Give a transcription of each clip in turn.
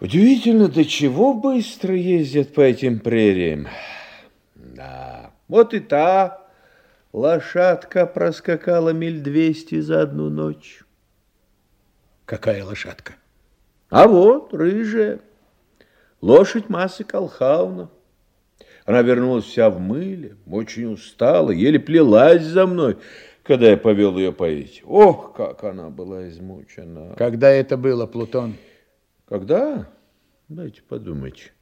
Удивительно, до чего быстро ездят по этим прериям. Да, вот и та лошадка проскакала миль двести за одну ночь. Какая лошадка? А вот, рыжая, лошадь массы Колхауна. Она вернулась вся в мыле, очень устала, еле плелась за мной, когда я повел ее поить. Ох, как она была измучена. Когда это было, Плутон? Когда? Дайте подумать.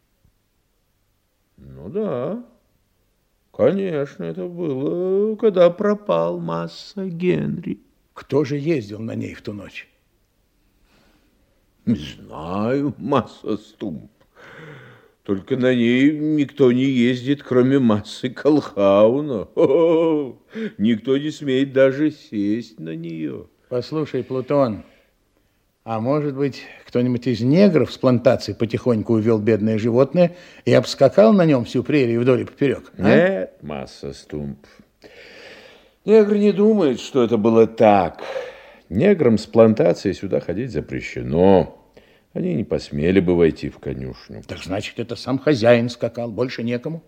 Ну да, конечно, это было, когда пропал масса Генри. Кто же ездил на ней в ту ночь? Не знаю, масса Стумп. Только на ней никто не ездит, кроме массы Колхауна. О, никто не смеет даже сесть на нее. Послушай, Плутон, а может быть, кто-нибудь из негров с плантации потихоньку увел бедное животное и обскакал на нем всю прерию вдоль и поперек? А? Нет, масса Стумп. Негр не думает, что это было так. Неграм с плантации сюда ходить запрещено. Они не посмели бы войти в конюшню. Так значит, это сам хозяин скакал, больше некому?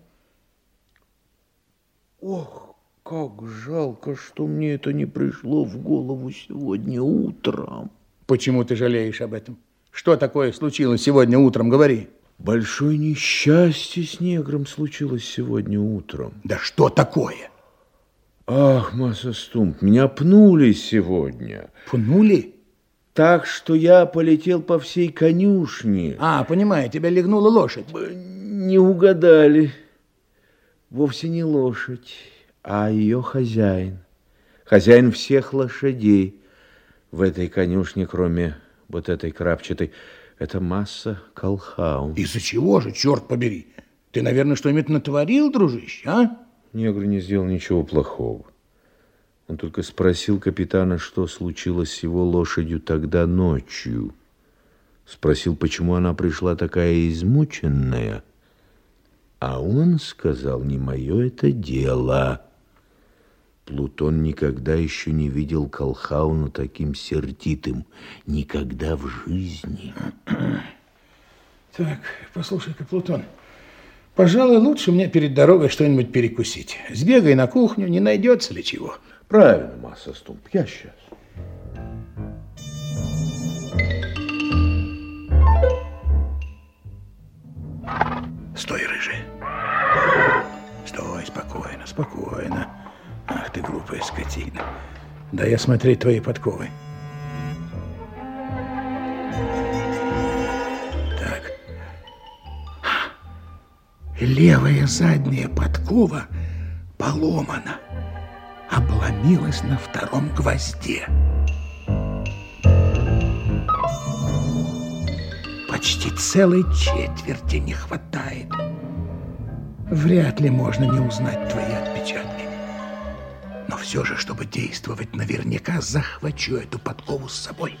Ох, как жалко, что мне это не пришло в голову сегодня утром. Почему ты жалеешь об этом? Что такое случилось сегодня утром, говори. Большое несчастье с негром случилось сегодня утром. Да что такое? Ах, Масса Стумп, меня пнули сегодня. Пнули? Так что я полетел по всей конюшне. А, понимаю, тебя легнула лошадь. Не угадали. Вовсе не лошадь, а ее хозяин. Хозяин всех лошадей в этой конюшне, кроме вот этой крапчатой. Это масса колхаун. Из-за чего же, черт побери? Ты, наверное, что-нибудь натворил, дружище, а? Негр не сделал ничего плохого. Он только спросил капитана, что случилось с его лошадью тогда ночью. Спросил, почему она пришла такая измученная. А он сказал, не мое это дело. Плутон никогда еще не видел Колхауна таким сердитым. Никогда в жизни. Так, послушай-ка, Плутон, пожалуй, лучше мне перед дорогой что-нибудь перекусить. Сбегай на кухню, не найдется ли чего. Правильно, масса стумп. Я сейчас. Стой, рыжий. Стой, спокойно, спокойно. Глупая скотина. Да я смотреть твои подковы. Так. Левая задняя подкова поломана обломилась на втором гвозде. Почти целой четверти не хватает. Вряд ли можно не узнать твои отпечатки. Все же, чтобы действовать наверняка, захвачу эту подкову с собой.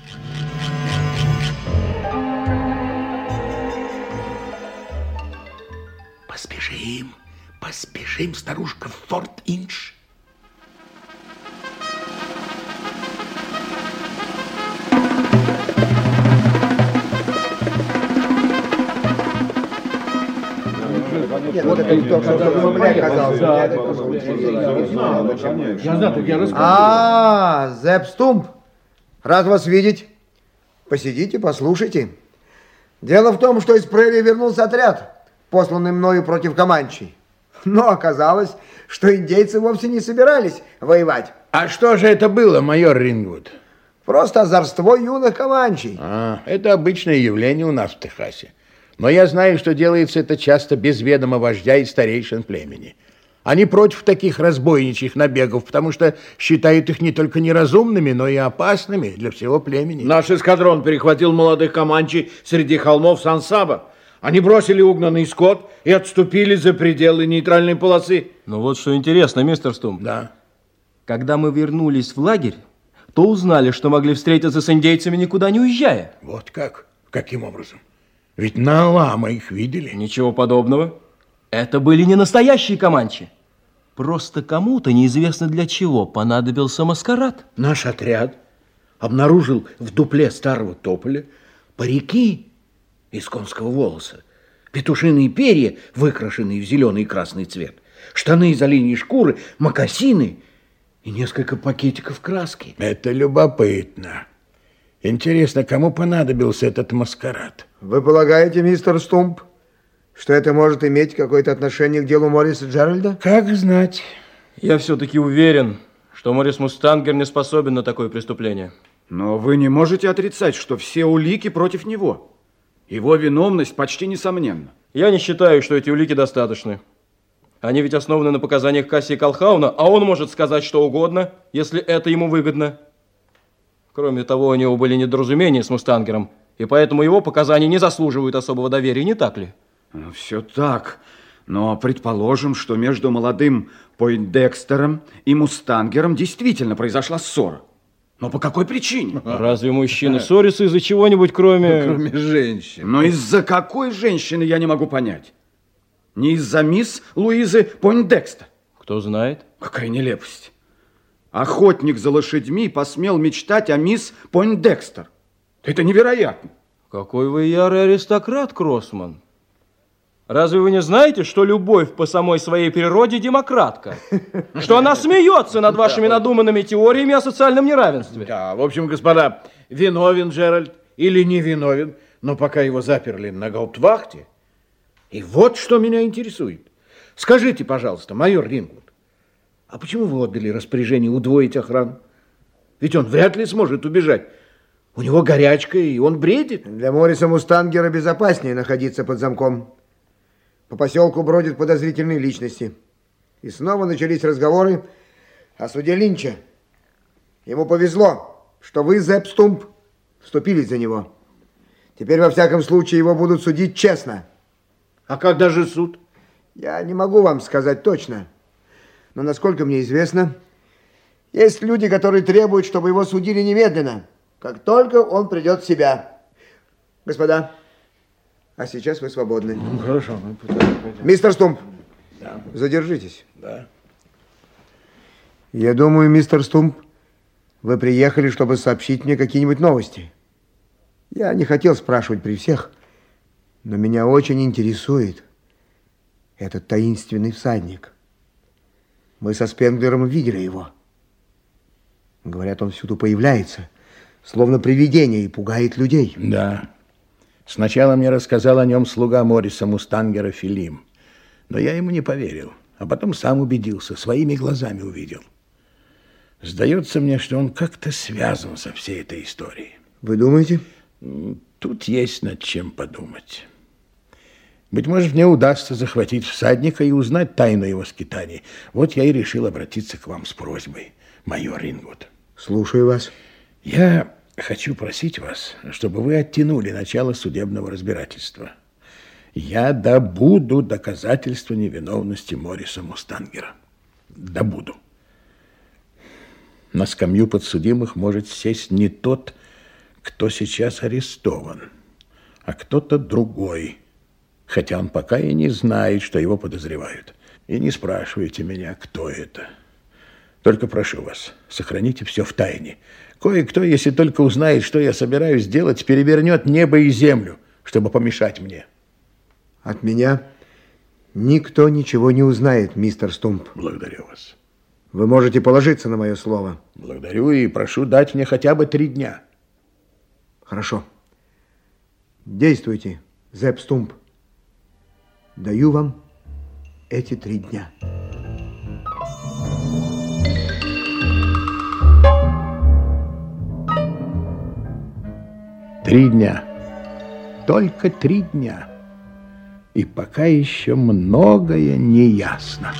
Поспешим, поспешим, старушка, в Форт Инш. А, Зепстумп, рад вас видеть. Посидите, послушайте. Дело в том, что из прерии вернулся отряд, посланный мною против Каманчи. Но оказалось, что индейцы вовсе не собирались воевать. А что же это было, майор Рингвуд? Просто озорство юных Каманчей. А, это обычное явление у нас в Техасе. Но я знаю, что делается это часто без ведома вождя и старейшин племени. Они против таких разбойничьих набегов, потому что считают их не только неразумными, но и опасными для всего племени. Наш эскадрон перехватил молодых команчей среди холмов Сан-Саба. Они бросили угнанный скот и отступили за пределы нейтральной полосы. Ну вот что интересно, мистер Стум. Да. Когда мы вернулись в лагерь, то узнали, что могли встретиться с индейцами, никуда не уезжая. Вот как? Каким образом? Ведь на Алама их видели. Ничего подобного. Это были не настоящие команчи. Просто кому-то, неизвестно для чего, понадобился маскарад. Наш отряд обнаружил в дупле старого тополя парики из конского волоса, петушиные перья, выкрашенные в зеленый и красный цвет, штаны из оленьей шкуры, мокасины и несколько пакетиков краски. Это любопытно. Интересно, кому понадобился этот маскарад? Вы полагаете, мистер Стумп, что это может иметь какое-то отношение к делу Морриса Джеральда? Как знать. Я все-таки уверен, что Моррис Мустангер не способен на такое преступление. Но вы не можете отрицать, что все улики против него. Его виновность почти несомненна. Я не считаю, что эти улики достаточны. Они ведь основаны на показаниях Касси и Колхауна, а он может сказать что угодно, если это ему выгодно. Кроме того, у него были недоразумения с Мустангером, и поэтому его показания не заслуживают особого доверия, не так ли? Ну, Все так. Но предположим, что между молодым Пойндекстером и Мустангером действительно произошла ссора. Но по какой причине? Разве мужчины ссорятся из-за чего-нибудь, кроме... Кроме женщин. Но из-за какой женщины я не могу понять? Не из-за мисс Луизы Пойндекстер. Кто знает? Какая нелепость. Охотник за лошадьми посмел мечтать о мисс Пойндекстер. Это невероятно. Какой вы ярый аристократ, Кроссман. Разве вы не знаете, что любовь по самой своей природе демократка? Что она смеется над вашими надуманными теориями о социальном неравенстве? Да, в общем, господа, виновен Джеральд или не виновен, но пока его заперли на гауптвахте. И вот что меня интересует. Скажите, пожалуйста, майор Рингвуд, а почему вы отдали распоряжение удвоить охрану? Ведь он вряд ли сможет убежать. У него горячка, и он бредит. Для Морриса Мустангера безопаснее находиться под замком. По поселку бродят подозрительные личности. И снова начались разговоры о суде Линча. Ему повезло, что вы, Зепп Стумп, вступились за него. Теперь, во всяком случае, его будут судить честно. А когда же суд? Я не могу вам сказать точно. Но, насколько мне известно, есть люди, которые требуют, чтобы его судили немедленно, как только он придет в себя. Господа, а сейчас вы свободны. Ну, хорошо. мы пойдем. Мистер Стумп, задержитесь. Да. Я думаю, мистер Стумп, вы приехали, чтобы сообщить мне какие-нибудь новости. Я не хотел спрашивать при всех, но меня очень интересует этот таинственный всадник. Мы со Спенглером видели его. Говорят, он всюду появляется, словно привидение, и пугает людей. Да. Сначала мне рассказал о нем слуга Мориса Мустангера Филим. Но я ему не поверил. А потом сам убедился, своими глазами увидел. Сдается мне, что он как-то связан со всей этой историей. Вы думаете? Тут есть над чем подумать. Быть может, мне удастся захватить всадника и узнать тайну его скитаний. Вот я и решил обратиться к вам с просьбой, майор Рингвуд. Слушаю вас. Я хочу просить вас, чтобы вы оттянули начало судебного разбирательства. Я добуду доказательства невиновности Мориса Мустангера. Добуду. На скамью подсудимых может сесть не тот, кто сейчас арестован, а кто-то другой, хотя он пока и не знает, что его подозревают. И не спрашивайте меня, кто это. Только прошу вас, сохраните все в тайне. Кое-кто, если только узнает, что я собираюсь делать, перевернет небо и землю, чтобы помешать мне. От меня никто ничего не узнает, мистер Стумп. Благодарю вас. Вы можете положиться на мое слово. Благодарю и прошу дать мне хотя бы три дня. Хорошо. Действуйте, Зепп Стумп. Даю вам эти три дня. Три дня. Только три дня. И пока еще многое не ясно.